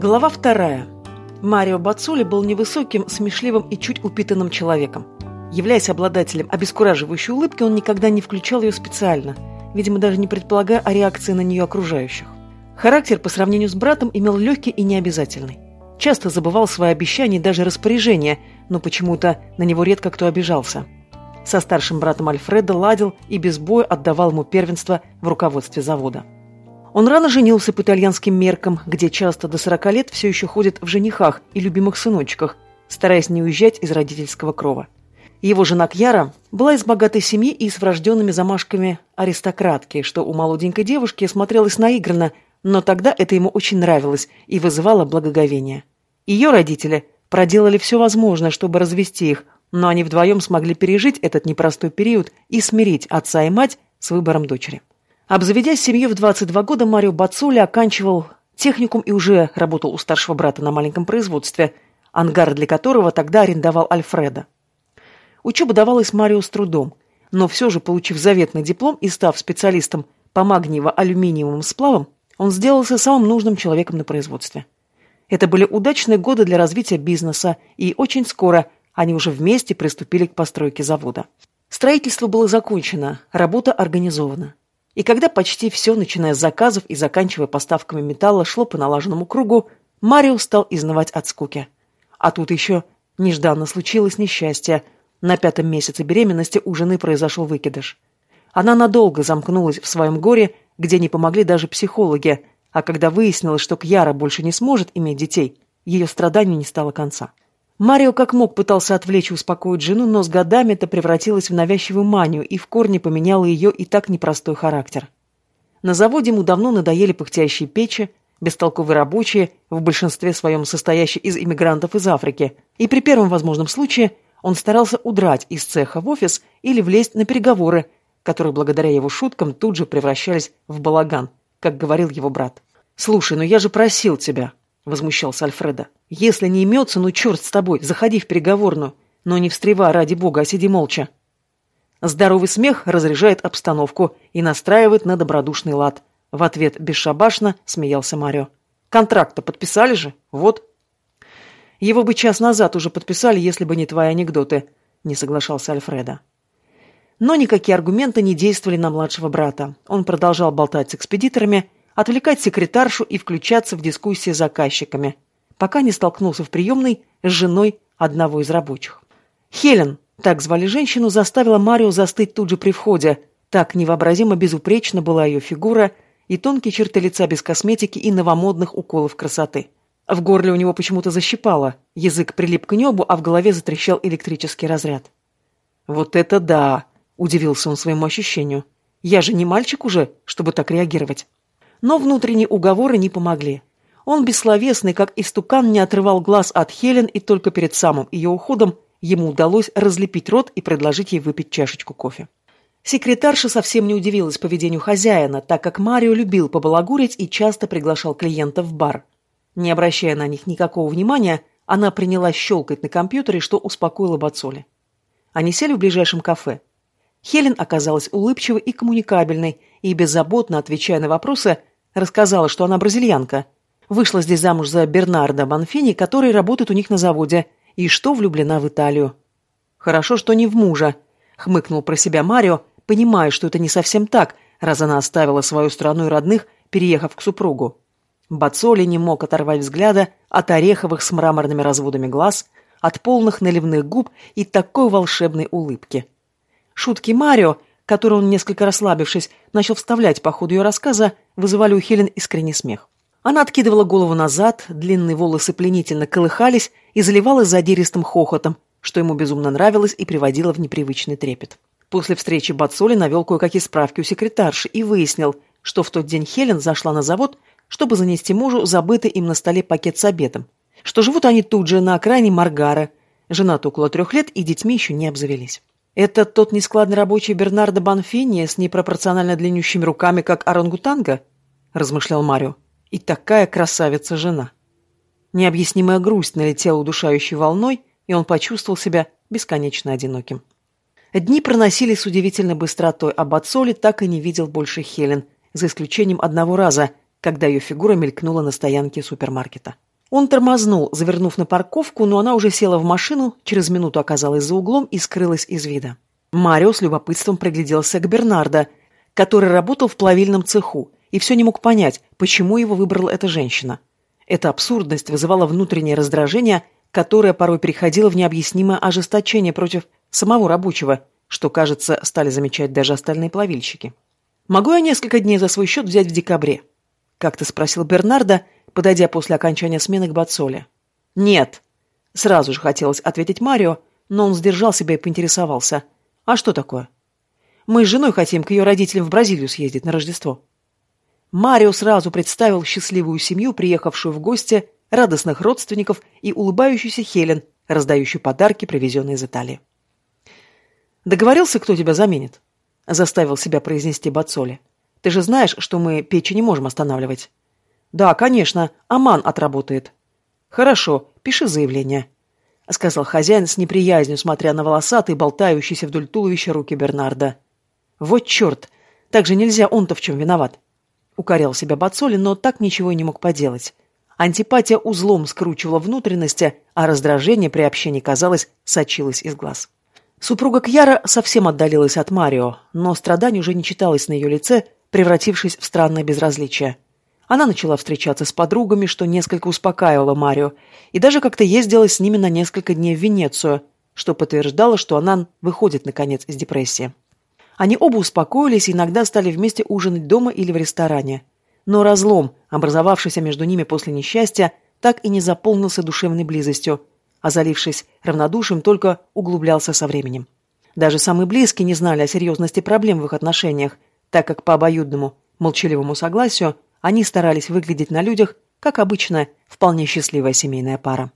Глава вторая. Марио Бацули был невысоким, смешливым и чуть упитанным человеком. Являясь обладателем обескураживающей улыбки, он никогда не включал ее специально, видимо, даже не предполагая о реакции на нее окружающих. Характер по сравнению с братом имел легкий и необязательный. Часто забывал свои обещания и даже распоряжения, но почему-то на него редко кто обижался. Со старшим братом Альфредо ладил и без боя отдавал ему первенство в руководстве завода. Он рано женился по итальянским меркам, где часто до 40 лет все еще ходят в женихах и любимых сыночках, стараясь не уезжать из родительского крова. Его жена Кьяра была из богатой семьи и с врожденными замашками аристократки, что у молоденькой девушки смотрелось наигранно, но тогда это ему очень нравилось и вызывало благоговение. Ее родители проделали все возможное, чтобы развести их, но они вдвоем смогли пережить этот непростой период и смирить отца и мать с выбором дочери. Обзаведясь семьей в 22 года, Марио Бацули оканчивал техникум и уже работал у старшего брата на маленьком производстве, ангар для которого тогда арендовал Альфреда. Учеба давалась Марио с трудом, но все же, получив заветный диплом и став специалистом по магниево-алюминиевым сплавам, он сделался самым нужным человеком на производстве. Это были удачные годы для развития бизнеса, и очень скоро они уже вместе приступили к постройке завода. Строительство было закончено, работа организована. И когда почти все, начиная с заказов и заканчивая поставками металла, шло по налаженному кругу, Марио стал изнывать от скуки. А тут еще нежданно случилось несчастье. На пятом месяце беременности у жены произошел выкидыш. Она надолго замкнулась в своем горе, где не помогли даже психологи, а когда выяснилось, что Кьяра больше не сможет иметь детей, ее страданию не стало конца. Марио как мог пытался отвлечь и успокоить жену, но с годами это превратилось в навязчивую манию и в корне поменяло ее и так непростой характер. На заводе ему давно надоели пыхтящие печи, бестолковые рабочие, в большинстве своем состоящие из иммигрантов из Африки, и при первом возможном случае он старался удрать из цеха в офис или влезть на переговоры, которые благодаря его шуткам тут же превращались в балаган, как говорил его брат. «Слушай, ну я же просил тебя», — возмущался Альфреда. «Если не имется, ну черт с тобой, заходи в переговорную, но не встревай, ради бога, а сиди молча». Здоровый смех разряжает обстановку и настраивает на добродушный лад. В ответ бесшабашно смеялся Марио. «Контракт-то подписали же? Вот». «Его бы час назад уже подписали, если бы не твои анекдоты», — не соглашался Альфреда. Но никакие аргументы не действовали на младшего брата. Он продолжал болтать с экспедиторами, отвлекать секретаршу и включаться в дискуссии с заказчиками, пока не столкнулся в приемной с женой одного из рабочих. Хелен, так звали женщину, заставила Марио застыть тут же при входе. Так невообразимо безупречна была ее фигура и тонкие черты лица без косметики и новомодных уколов красоты. В горле у него почему-то защипало, язык прилип к небу, а в голове затрещал электрический разряд. «Вот это да!» – удивился он своему ощущению. «Я же не мальчик уже, чтобы так реагировать». Но внутренние уговоры не помогли. Он бессловесный, как истукан, не отрывал глаз от Хелен, и только перед самым ее уходом ему удалось разлепить рот и предложить ей выпить чашечку кофе. Секретарша совсем не удивилась поведению хозяина, так как Марио любил побалагурить и часто приглашал клиентов в бар. Не обращая на них никакого внимания, она принялась щелкать на компьютере, что успокоило Бацоли. Они сели в ближайшем кафе. Хелен оказалась улыбчивой и коммуникабельной, и, беззаботно отвечая на вопросы, Рассказала, что она бразильянка. Вышла здесь замуж за Бернардо Банфини, который работает у них на заводе, и что влюблена в Италию. «Хорошо, что не в мужа», — хмыкнул про себя Марио, понимая, что это не совсем так, раз она оставила свою страну и родных, переехав к супругу. Бацоли не мог оторвать взгляда от ореховых с мраморными разводами глаз, от полных наливных губ и такой волшебной улыбки. Шутки Марио который он, несколько расслабившись, начал вставлять по ходу ее рассказа, вызывали у Хелен искренний смех. Она откидывала голову назад, длинные волосы пленительно колыхались и заливалась задиристым хохотом, что ему безумно нравилось и приводило в непривычный трепет. После встречи Бацоли навел кое-какие справки у секретарши и выяснил, что в тот день Хелен зашла на завод, чтобы занести мужу забытый им на столе пакет с обедом, что живут они тут же на окраине Маргара, женаты около трех лет и детьми еще не обзавелись. «Это тот нескладный рабочий Бернардо Банфини с непропорционально длиннющими руками, как орангутанга?» – размышлял Марио. «И такая красавица жена!» Необъяснимая грусть налетела удушающей волной, и он почувствовал себя бесконечно одиноким. Дни проносились с удивительной быстротой, а Бацоли так и не видел больше Хелен, за исключением одного раза, когда ее фигура мелькнула на стоянке супермаркета. Он тормознул, завернув на парковку, но она уже села в машину, через минуту оказалась за углом и скрылась из вида. Марио с любопытством пригляделся к Бернардо, который работал в плавильном цеху, и все не мог понять, почему его выбрала эта женщина. Эта абсурдность вызывала внутреннее раздражение, которое порой переходило в необъяснимое ожесточение против самого рабочего, что, кажется, стали замечать даже остальные плавильщики. «Могу я несколько дней за свой счет взять в декабре?» — как-то спросил Бернардо, подойдя после окончания смены к Бацоле. «Нет!» — сразу же хотелось ответить Марио, но он сдержал себя и поинтересовался. «А что такое?» «Мы с женой хотим к ее родителям в Бразилию съездить на Рождество». Марио сразу представил счастливую семью, приехавшую в гости, радостных родственников и улыбающуюся Хелен, раздающую подарки, привезенные из Италии. «Договорился, кто тебя заменит?» — заставил себя произнести Бацоли. «Ты же знаешь, что мы печи не можем останавливать». «Да, конечно, Аман отработает». «Хорошо, пиши заявление», — сказал хозяин с неприязнью, смотря на волосатые, болтающиеся вдоль туловища руки Бернарда. «Вот черт! Так же нельзя, он-то в чем виноват?» Укорял себя Бацоли, но так ничего и не мог поделать. Антипатия узлом скручивала внутренности, а раздражение при общении, казалось, сочилось из глаз. Супруга Кьяра совсем отдалилась от Марио, но страдание уже не читалось на ее лице, превратившись в странное безразличие. Она начала встречаться с подругами, что несколько успокаивало Марио, и даже как-то ездила с ними на несколько дней в Венецию, что подтверждало, что она выходит, наконец, из депрессии. Они оба успокоились и иногда стали вместе ужинать дома или в ресторане. Но разлом, образовавшийся между ними после несчастья, так и не заполнился душевной близостью, а залившись равнодушием, только углублялся со временем. Даже самые близкие не знали о серьезности проблем в их отношениях, так как по обоюдному, молчаливому согласию – они старались выглядеть на людях, как обычная, вполне счастливая семейная пара.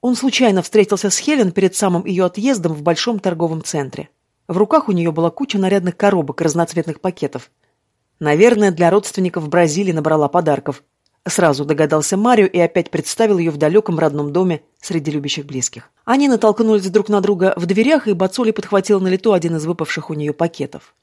Он случайно встретился с Хелен перед самым ее отъездом в большом торговом центре. В руках у нее была куча нарядных коробок разноцветных пакетов. Наверное, для родственников в Бразилии набрала подарков. Сразу догадался Марио и опять представил ее в далеком родном доме среди любящих близких. Они натолкнулись друг на друга в дверях, и Бацоли подхватил на лету один из выпавших у нее пакетов.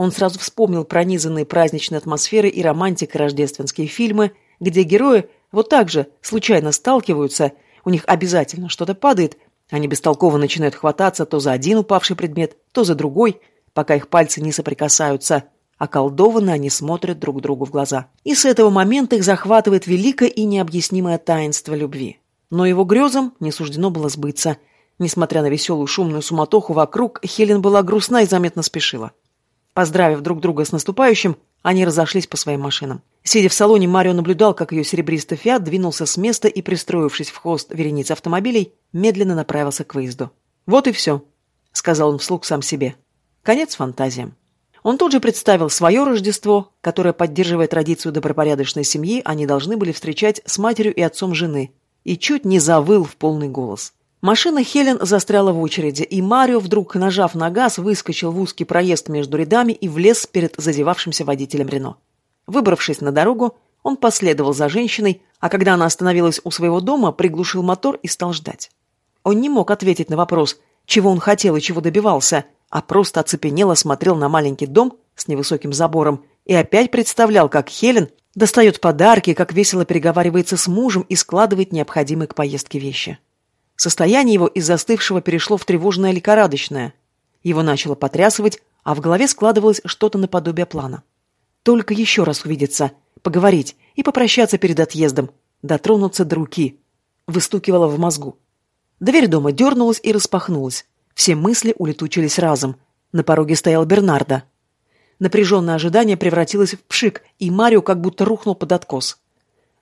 Он сразу вспомнил пронизанные праздничной атмосферой и романтикой рождественские фильмы, где герои вот так же случайно сталкиваются, у них обязательно что-то падает, они бестолково начинают хвататься то за один упавший предмет, то за другой, пока их пальцы не соприкасаются, а колдованно они смотрят друг другу в глаза. И с этого момента их захватывает великое и необъяснимое таинство любви. Но его грезам не суждено было сбыться. Несмотря на веселую шумную суматоху вокруг, Хелен была грустна и заметно спешила. Поздравив друг друга с наступающим, они разошлись по своим машинам. Сидя в салоне, Марио наблюдал, как ее серебристый «Фиат» двинулся с места и, пристроившись в хвост вереницы автомобилей, медленно направился к выезду. «Вот и все», — сказал он вслух сам себе. «Конец фантазиям». Он тут же представил свое Рождество, которое, поддерживая традицию добропорядочной семьи, они должны были встречать с матерью и отцом жены, и чуть не завыл в полный голос. Машина Хелен застряла в очереди, и Марио, вдруг нажав на газ, выскочил в узкий проезд между рядами и влез перед зазевавшимся водителем Рено. Выбравшись на дорогу, он последовал за женщиной, а когда она остановилась у своего дома, приглушил мотор и стал ждать. Он не мог ответить на вопрос, чего он хотел и чего добивался, а просто оцепенело смотрел на маленький дом с невысоким забором и опять представлял, как Хелен достает подарки, как весело переговаривается с мужем и складывает необходимые к поездке вещи. Состояние его из застывшего перешло в тревожное лихорадочное. Его начало потрясывать, а в голове складывалось что-то наподобие плана. Только еще раз увидеться, поговорить и попрощаться перед отъездом, дотронуться до руки. Выстукивало в мозгу. Дверь дома дернулась и распахнулась. Все мысли улетучились разом. На пороге стоял Бернардо. Напряженное ожидание превратилось в пшик, и Марио как будто рухнул под откос.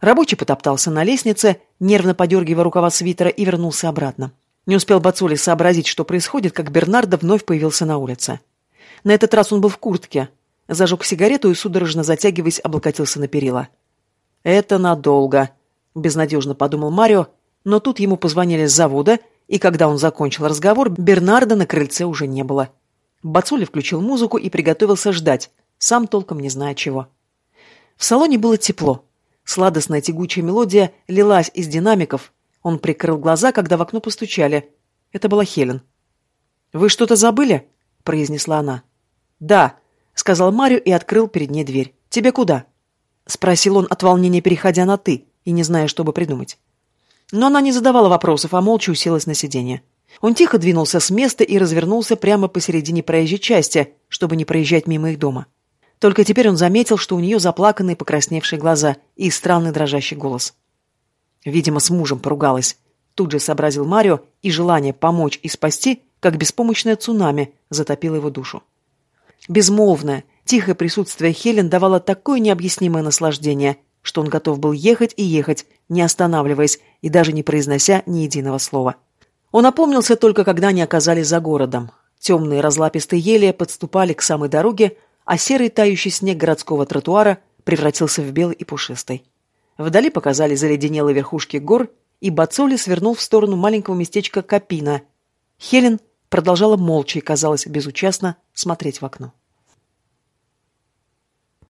Рабочий потоптался на лестнице, нервно подергивая рукава свитера, и вернулся обратно. Не успел Бацули сообразить, что происходит, как Бернардо вновь появился на улице. На этот раз он был в куртке. Зажег сигарету и, судорожно затягиваясь, облокотился на перила. «Это надолго», — безнадежно подумал Марио, но тут ему позвонили с завода, и когда он закончил разговор, Бернарда на крыльце уже не было. Бацули включил музыку и приготовился ждать, сам толком не зная чего. В салоне было тепло. Сладостная тягучая мелодия лилась из динамиков. Он прикрыл глаза, когда в окно постучали. Это была Хелен. «Вы что-то забыли?» – произнесла она. «Да», – сказал Марио и открыл перед ней дверь. «Тебе куда?» – спросил он от волнения, переходя на «ты» и не зная, что бы придумать. Но она не задавала вопросов, а молча уселась на сиденье. Он тихо двинулся с места и развернулся прямо посередине проезжей части, чтобы не проезжать мимо их дома. Только теперь он заметил, что у нее заплаканные покрасневшие глаза и странный дрожащий голос. Видимо, с мужем поругалась. Тут же сообразил Марио, и желание помочь и спасти, как беспомощное цунами, затопило его душу. Безмолвное, тихое присутствие Хелен давало такое необъяснимое наслаждение, что он готов был ехать и ехать, не останавливаясь и даже не произнося ни единого слова. Он опомнился только, когда они оказались за городом. Темные разлапистые ели подступали к самой дороге, а серый тающий снег городского тротуара превратился в белый и пушистый. Вдали показались заледенелые верхушки гор, и Бацоли свернул в сторону маленького местечка Капина. Хелен продолжала молча и, казалось, безучастно смотреть в окно.